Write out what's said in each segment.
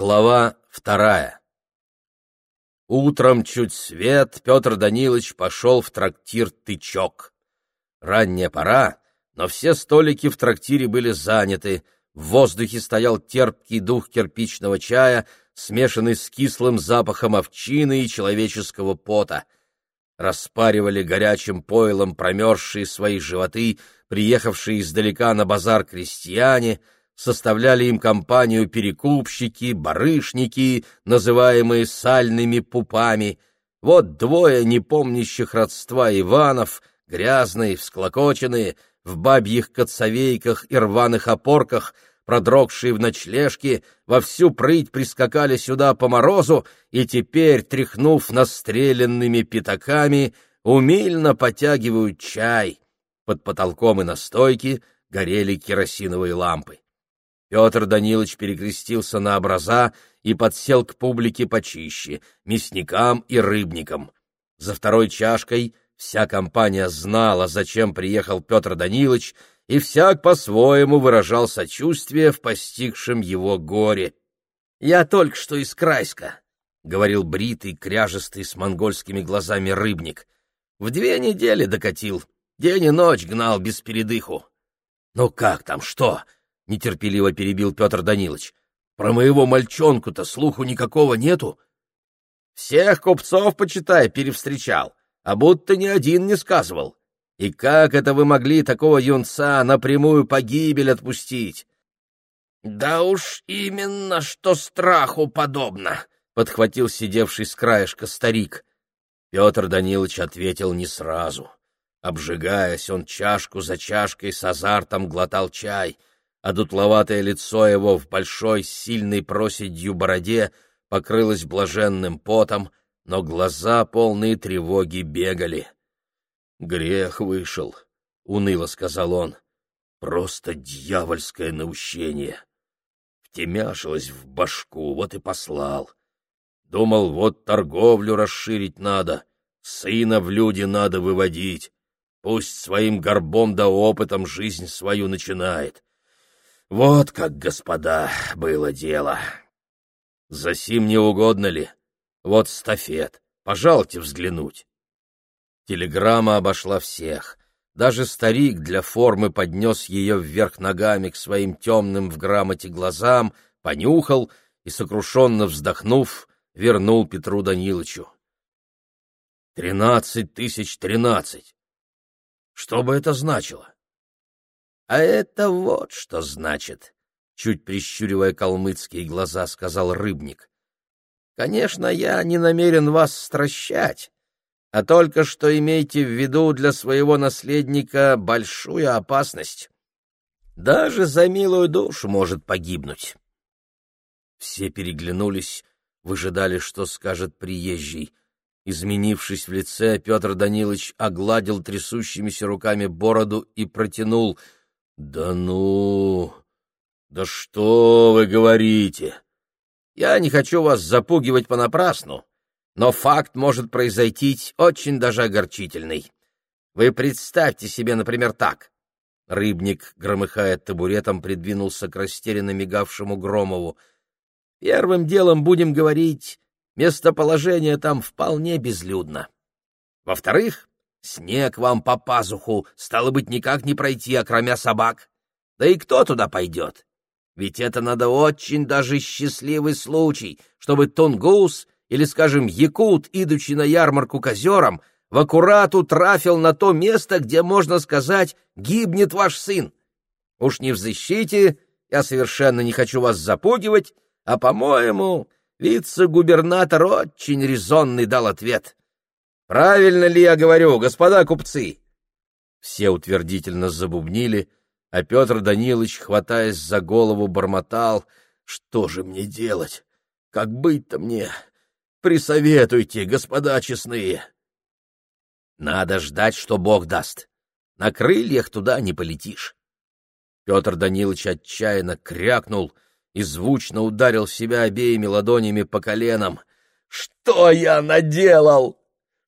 Глава вторая Утром чуть свет Петр Данилович пошел в трактир «Тычок». Ранняя пора, но все столики в трактире были заняты, в воздухе стоял терпкий дух кирпичного чая, смешанный с кислым запахом овчины и человеческого пота. Распаривали горячим пойлом промерзшие свои животы, приехавшие издалека на базар крестьяне — составляли им компанию перекупщики, барышники, называемые сальными пупами. Вот двое непомнящих родства Иванов, грязные, всклокоченные, в бабьих коцовейках и рваных опорках, продрогшие в ночлежке, во всю прыть прискакали сюда по морозу и теперь, тряхнув настреленными пятаками, умильно потягивают чай. Под потолком и на стойке горели керосиновые лампы. Петр Данилович перекрестился на образа и подсел к публике почище, мясникам и рыбникам. За второй чашкой вся компания знала, зачем приехал Петр Данилович, и всяк по-своему выражал сочувствие в постигшем его горе. «Я только что из Крайска», — говорил бритый, кряжестый, с монгольскими глазами рыбник. «В две недели докатил, день и ночь гнал без передыху». «Ну как там, что?» Нетерпеливо перебил Петр Данилович. Про моего мальчонку-то слуху никакого нету. Всех купцов, почитай, перевстречал, а будто ни один не сказывал. И как это вы могли такого юнца напрямую погибель отпустить? Да уж именно, что страху подобно, подхватил сидевший с краешка старик. Петр Данилович ответил не сразу. Обжигаясь, он чашку за чашкой с азартом глотал чай — а дутловатое лицо его в большой, сильной проседью бороде покрылось блаженным потом, но глаза, полные тревоги, бегали. «Грех вышел», — уныло сказал он, — «просто дьявольское наущение. Втемяшилось в башку, вот и послал. Думал, вот торговлю расширить надо, сына в люди надо выводить, пусть своим горбом да опытом жизнь свою начинает». Вот как, господа, было дело. Засим не угодно ли? Вот стафет. Пожалуйте взглянуть. Телеграмма обошла всех. Даже старик для формы поднес ее вверх ногами к своим темным в грамоте глазам, понюхал и, сокрушенно вздохнув, вернул Петру Даниловичу. «Тринадцать тысяч тринадцать! Что бы это значило?» А это вот что значит, чуть прищуривая калмыцкие глаза, сказал рыбник. Конечно, я не намерен вас стращать, а только что имейте в виду для своего наследника большую опасность. Даже за милую душу может погибнуть. Все переглянулись, выжидали, что скажет приезжий. Изменившись в лице, Петр Данилович огладил трясущимися руками бороду и протянул — «Да ну! Да что вы говорите? Я не хочу вас запугивать понапрасну, но факт может произойти очень даже огорчительный. Вы представьте себе, например, так». Рыбник, громыхая табуретом, придвинулся к растерянно мигавшему Громову. «Первым делом будем говорить, местоположение там вполне безлюдно. Во-вторых, Снег вам по пазуху, стало быть, никак не пройти, окромя собак. Да и кто туда пойдет? Ведь это надо очень даже счастливый случай, чтобы тунгус или, скажем, якут, идучи на ярмарку к озерам, в аккурату трафил на то место, где, можно сказать, гибнет ваш сын. Уж не в защите, я совершенно не хочу вас запугивать, а, по-моему, вице-губернатор очень резонный дал ответ. Правильно ли я говорю, господа купцы? Все утвердительно забубнили, а Петр Данилович, хватаясь за голову, бормотал. Что же мне делать? Как быть-то мне? Присоветуйте, господа честные. Надо ждать, что Бог даст. На крыльях туда не полетишь. Петр Данилович отчаянно крякнул и звучно ударил себя обеими ладонями по коленам. «Что я наделал?»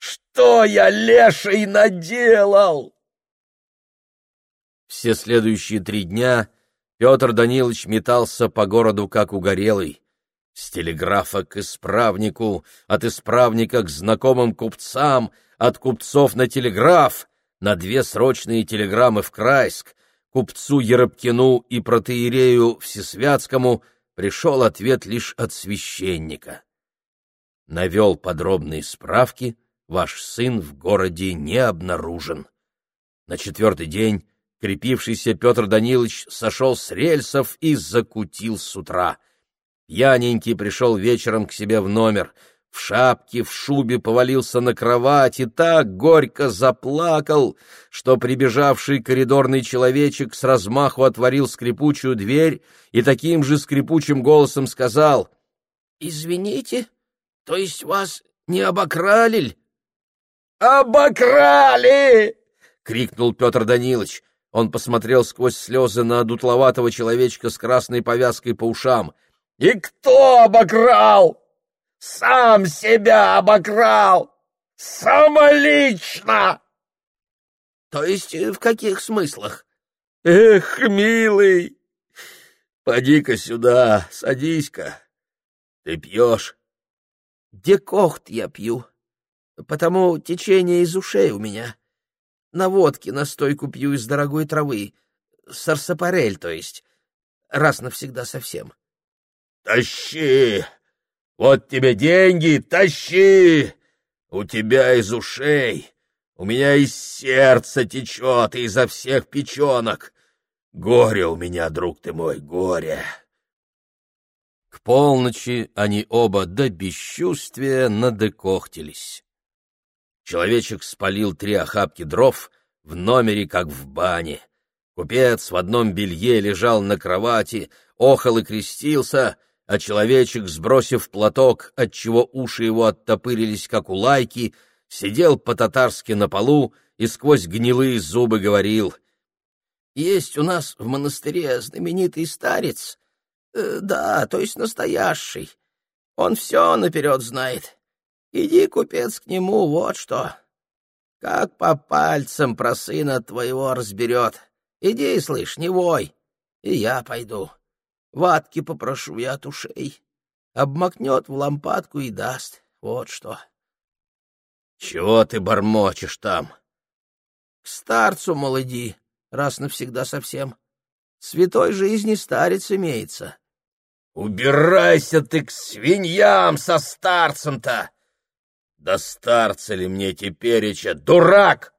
Что я, леший, наделал? Все следующие три дня Петр Данилович метался по городу как угорелый. С телеграфа к исправнику, от исправника к знакомым купцам, от купцов на телеграф, на две срочные телеграммы в Крайск, купцу Еропкину и протеерею Всесвятскому пришел ответ лишь от священника. Навел подробные справки, ваш сын в городе не обнаружен. На четвертый день крепившийся Петр Данилович сошел с рельсов и закутил с утра. Пьяненький пришел вечером к себе в номер, в шапке, в шубе повалился на кровать и так горько заплакал, что прибежавший коридорный человечек с размаху отворил скрипучую дверь и таким же скрипучим голосом сказал «Извините, то есть вас не обокрали?» «Обокрали!» — крикнул Петр Данилович. Он посмотрел сквозь слезы на дутловатого человечка с красной повязкой по ушам. «И кто обокрал?» Сам себя обокрал! Самолично!» «То есть э, в каких смыслах?» «Эх, милый, поди-ка сюда, садись-ка. Ты пьешь?» «Декохт я пью, потому течение из ушей у меня. На водке настойку пью из дорогой травы, сарсапарель, то есть, раз навсегда совсем». «Тащи!» Вот тебе деньги, тащи! У тебя из ушей, у меня из сердца течет и изо всех печенок. Горе у меня, друг ты мой, горе!» К полночи они оба до бесчувствия надекохтились. Человечек спалил три охапки дров в номере, как в бане. Купец в одном белье лежал на кровати, охал и крестился — а человечек, сбросив платок, отчего уши его оттопырились, как у лайки, сидел по-татарски на полу и сквозь гнилые зубы говорил. — Есть у нас в монастыре знаменитый старец. Э, да, то есть настоящий. Он все наперед знает. Иди, купец, к нему, вот что. Как по пальцам про сына твоего разберет. Иди, слышь, не вой, и я пойду. Ватки попрошу я от ушей. Обмакнет в лампадку и даст. Вот что. — Чего ты бормочешь там? — К старцу молоди, раз навсегда совсем. Святой жизни старец имеется. — Убирайся ты к свиньям со старцем-то! Да старца ли мне тепереча, дурак!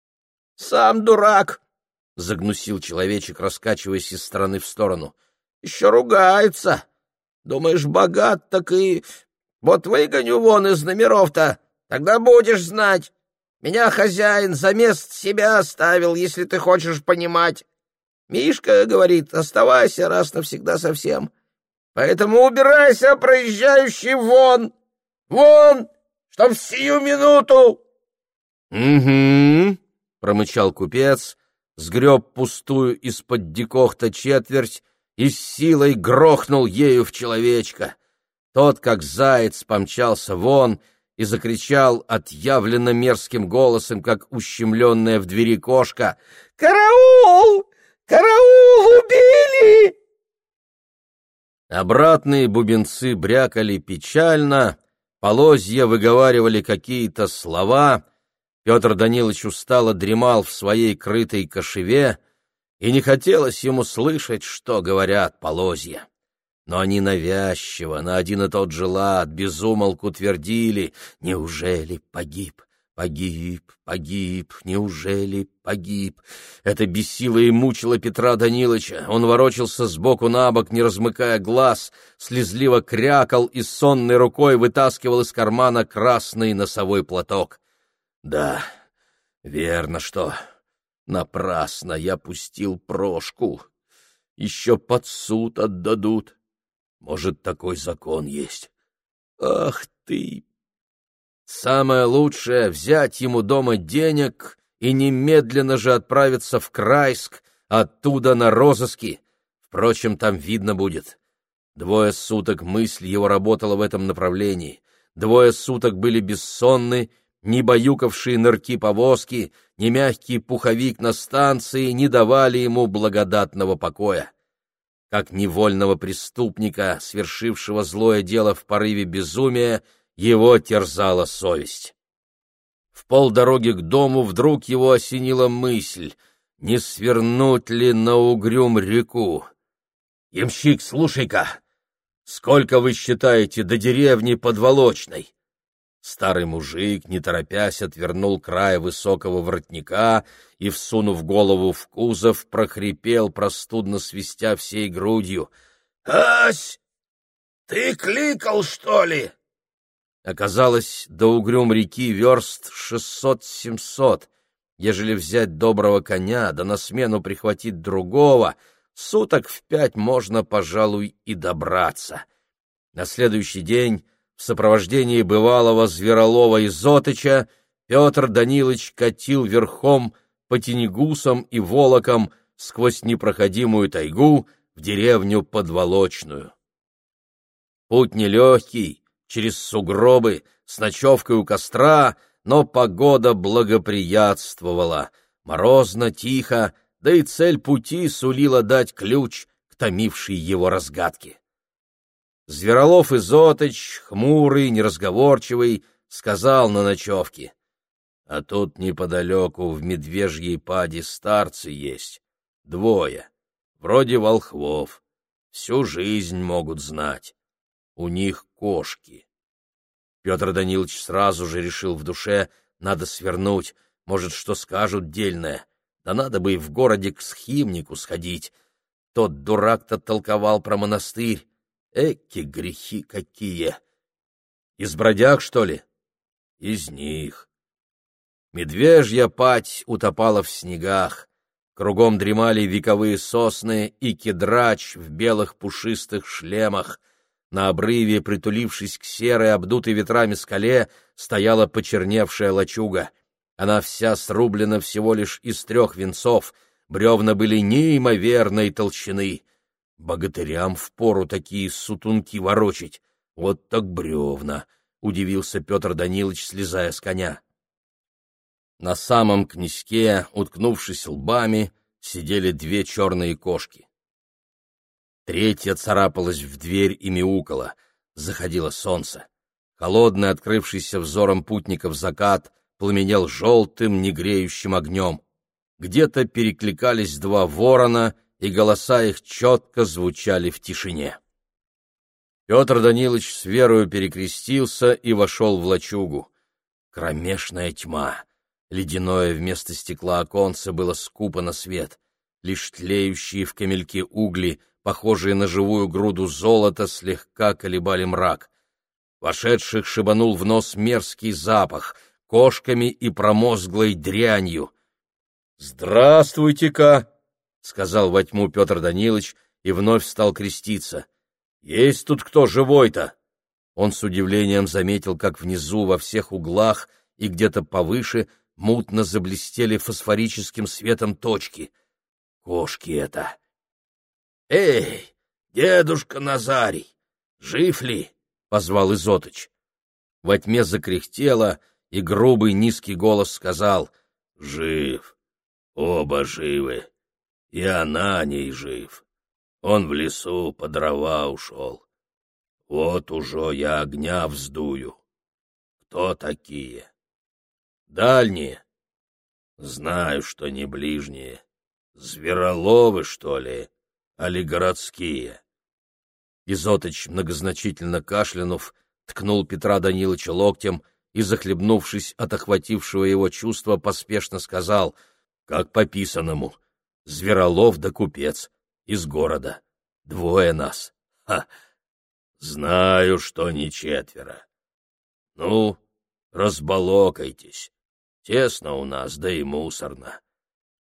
— Сам дурак! — загнусил человечек, раскачиваясь из стороны в сторону. — еще ругается. Думаешь, богат, так и... Вот выгоню вон из номеров-то, тогда будешь знать. Меня хозяин за мест себя оставил, если ты хочешь понимать. Мишка говорит, оставайся раз навсегда совсем. Поэтому убирайся, проезжающий, вон! Вон! Чтоб в сию минуту! — Угу, — промычал купец, сгреб пустую из-под дикохта четверть и с силой грохнул ею в человечка. Тот, как заяц, помчался вон и закричал отъявленно мерзким голосом, как ущемленная в двери кошка. «Караул! Караул! Убили!» Обратные бубенцы брякали печально, полозья выговаривали какие-то слова. Петр Данилович устало дремал в своей крытой кошеве, и не хотелось ему слышать, что говорят полозья. Но они навязчиво, на один и тот же лад, безумолку твердили «Неужели погиб? Погиб, погиб, неужели погиб?» Это бесило и мучило Петра Даниловича. Он ворочался сбоку на бок, не размыкая глаз, слезливо крякал и сонной рукой вытаскивал из кармана красный носовой платок. «Да, верно, что Напрасно я пустил прошку. Еще под суд отдадут. Может, такой закон есть. Ах ты! Самое лучшее — взять ему дома денег и немедленно же отправиться в Крайск, оттуда на розыски. Впрочем, там видно будет. Двое суток мысль его работала в этом направлении. Двое суток были бессонны ни баюкавшие нырки повозки, ни мягкий пуховик на станции не давали ему благодатного покоя. как невольного преступника, свершившего злое дело в порыве безумия, его терзала совесть. В полдороги к дому вдруг его осенила мысль, не свернуть ли на угрюм реку. «Ямщик, слушай-ка, сколько вы считаете до деревни Подволочной?» Старый мужик, не торопясь, отвернул край высокого воротника и, всунув голову в кузов, прохрипел, простудно свистя всей грудью. — Ась, ты кликал, что ли? Оказалось, до угрюм реки верст шестьсот-семьсот. Ежели взять доброго коня, да на смену прихватить другого, суток в пять можно, пожалуй, и добраться. На следующий день в сопровождении бывалого Зверолова Изотыча Петр Данилович катил верхом по тенегусам и волокам сквозь непроходимую тайгу в деревню Подволочную. Путь нелегкий, через сугробы, с ночевкой у костра, но погода благоприятствовала, морозно, тихо, да и цель пути сулила дать ключ к томившей его разгадке. Зверолов Изотыч, хмурый, неразговорчивый, сказал на ночевке. А тут неподалеку в медвежьей паде старцы есть. Двое. Вроде волхвов. Всю жизнь могут знать. У них кошки. Петр Данилович сразу же решил в душе, надо свернуть, может, что скажут дельное. Да надо бы и в городе к схимнику сходить. Тот дурак-то толковал про монастырь. Эки грехи какие! Из бродяг, что ли? Из них. Медвежья пать утопала в снегах. Кругом дремали вековые сосны и кедрач в белых пушистых шлемах. На обрыве, притулившись к серой, обдутой ветрами скале, стояла почерневшая лачуга. Она вся срублена всего лишь из трех венцов, бревна были неимоверной толщины. Богатырям впору такие сутунки ворочить. Вот так бревна! — удивился Петр Данилович, слезая с коня. На самом князьке, уткнувшись лбами, сидели две черные кошки. Третья царапалась в дверь и мяукала. Заходило солнце. Холодный, открывшийся взором путников закат, пламенел желтым, негреющим огнем. Где-то перекликались два ворона — и голоса их четко звучали в тишине. Петр Данилович с верою перекрестился и вошел в лачугу. Кромешная тьма. Ледяное вместо стекла оконце было скупо на свет. Лишь тлеющие в камельке угли, похожие на живую груду золота, слегка колебали мрак. Вошедших шибанул в нос мерзкий запах, кошками и промозглой дрянью. «Здравствуйте-ка!» — сказал во тьму Петр Данилович и вновь стал креститься. — Есть тут кто живой-то? Он с удивлением заметил, как внизу, во всех углах и где-то повыше мутно заблестели фосфорическим светом точки. Кошки это! — Эй, дедушка Назарий, жив ли? — позвал Изотыч. Во тьме закряхтело, и грубый низкий голос сказал — Жив, оба живы. И она не жив. Он в лесу по дрова ушел. Вот уже я огня вздую. Кто такие? Дальние? Знаю, что не ближние. Звероловы, что ли, али городские? Изотыч, многозначительно кашлянув, ткнул Петра Даниловича локтем и, захлебнувшись от охватившего его чувства, поспешно сказал, как по писанному — Зверолов да купец из города. Двое нас. Ха! Знаю, что не четверо. Ну, разболокайтесь. Тесно у нас, да и мусорно.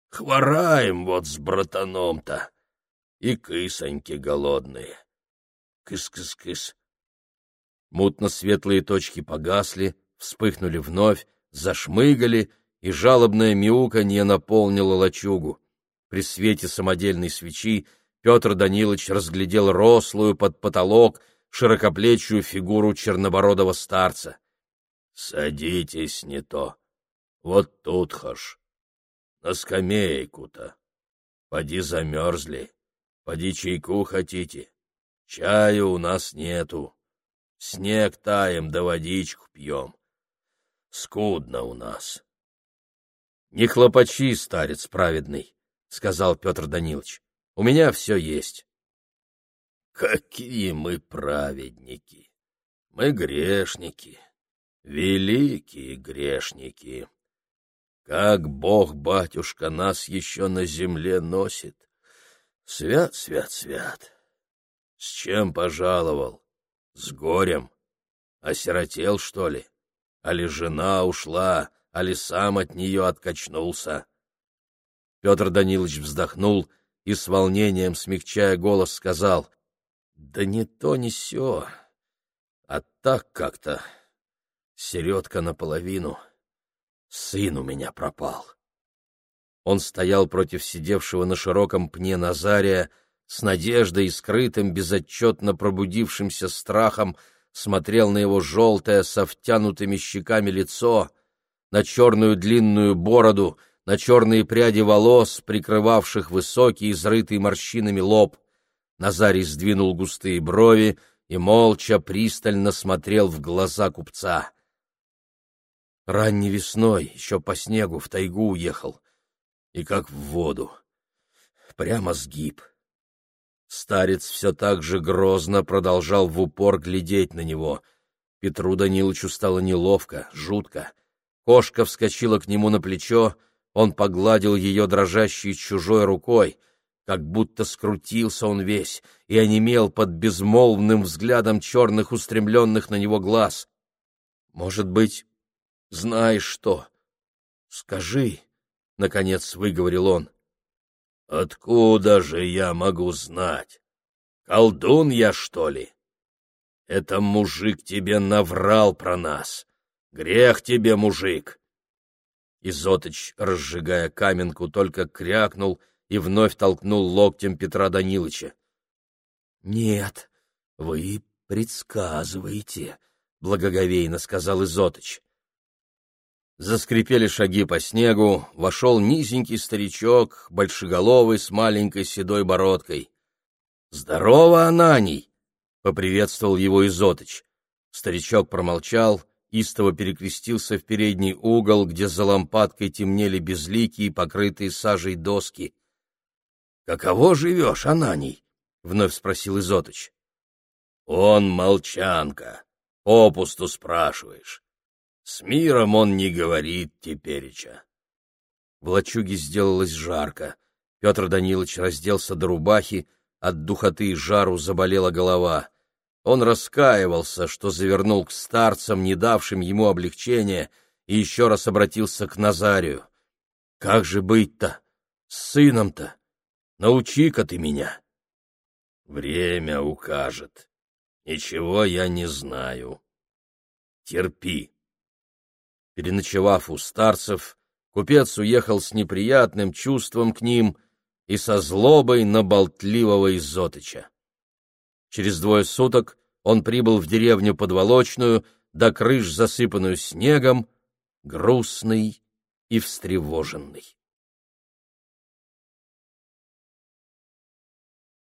Хвораем вот с братаном-то. И кысоньки голодные. Кыс-кыс-кыс. Мутно-светлые точки погасли, вспыхнули вновь, зашмыгали, и жалобное мяуканье наполнило лачугу. При свете самодельной свечи Петр Данилович разглядел рослую под потолок широкоплечью фигуру чернобородого старца. — Садитесь не то. Вот тут хаш. На скамейку-то. Поди замерзли. Поди чайку хотите? Чаю у нас нету. Снег таем да водичку пьем. Скудно у нас. — Не хлопачи, старец праведный, — сказал Петр Данилович. — У меня все есть. — Какие мы праведники! Мы грешники, великие грешники! Как Бог-батюшка нас еще на земле носит! Свят, свят, свят! С чем пожаловал? С горем? Осиротел, что ли? Али жена ушла, али сам от нее откачнулся? Петр Данилович вздохнул и с волнением, смягчая голос, сказал, «Да не то, не сё, а так как-то, середка наполовину, сын у меня пропал». Он стоял против сидевшего на широком пне Назария, с надеждой и скрытым, безотчетно пробудившимся страхом, смотрел на его желтое со втянутыми щеками лицо, на черную длинную бороду, на черные пряди волос, прикрывавших высокий, изрытый морщинами лоб. Назарий сдвинул густые брови и молча пристально смотрел в глаза купца. Ранней весной, еще по снегу, в тайгу уехал. И как в воду. Прямо сгиб. Старец все так же грозно продолжал в упор глядеть на него. Петру Даниловичу стало неловко, жутко. Кошка вскочила к нему на плечо, он погладил ее дрожащей чужой рукой, как будто скрутился он весь и онемел под безмолвным взглядом черных устремленных на него глаз. «Может быть, знаешь что? Скажи!» — наконец выговорил он. Откуда же я могу знать? Колдун я, что ли? Это мужик тебе наврал про нас. Грех тебе, мужик. Изотыч, разжигая каменку, только крякнул и вновь толкнул локтем Петра Данилыча. — Нет, вы предсказываете, — благоговейно сказал Изотыч. Заскрипели шаги по снегу, вошел низенький старичок, большеголовый, с маленькой седой бородкой. — Здорово, Ананий! — поприветствовал его Изотыч. Старичок промолчал, истово перекрестился в передний угол, где за лампадкой темнели безликие, покрытые сажей доски. — Каково живешь, Ананий? — вновь спросил Изотыч. — Он молчанка. Попусту спрашиваешь. С миром он не говорит тепереча. В лачуге сделалось жарко. Петр Данилович разделся до рубахи, от духоты и жару заболела голова. Он раскаивался, что завернул к старцам, не давшим ему облегчения, и еще раз обратился к Назарию. — Как же быть-то? С сыном-то? Научи-ка ты меня. — Время укажет. Ничего я не знаю. Терпи. Переночевав у старцев, купец уехал с неприятным чувством к ним и со злобой на болтливого Изотыча. Через двое суток он прибыл в деревню Подволочную, до крыш засыпанную снегом, грустный и встревоженный.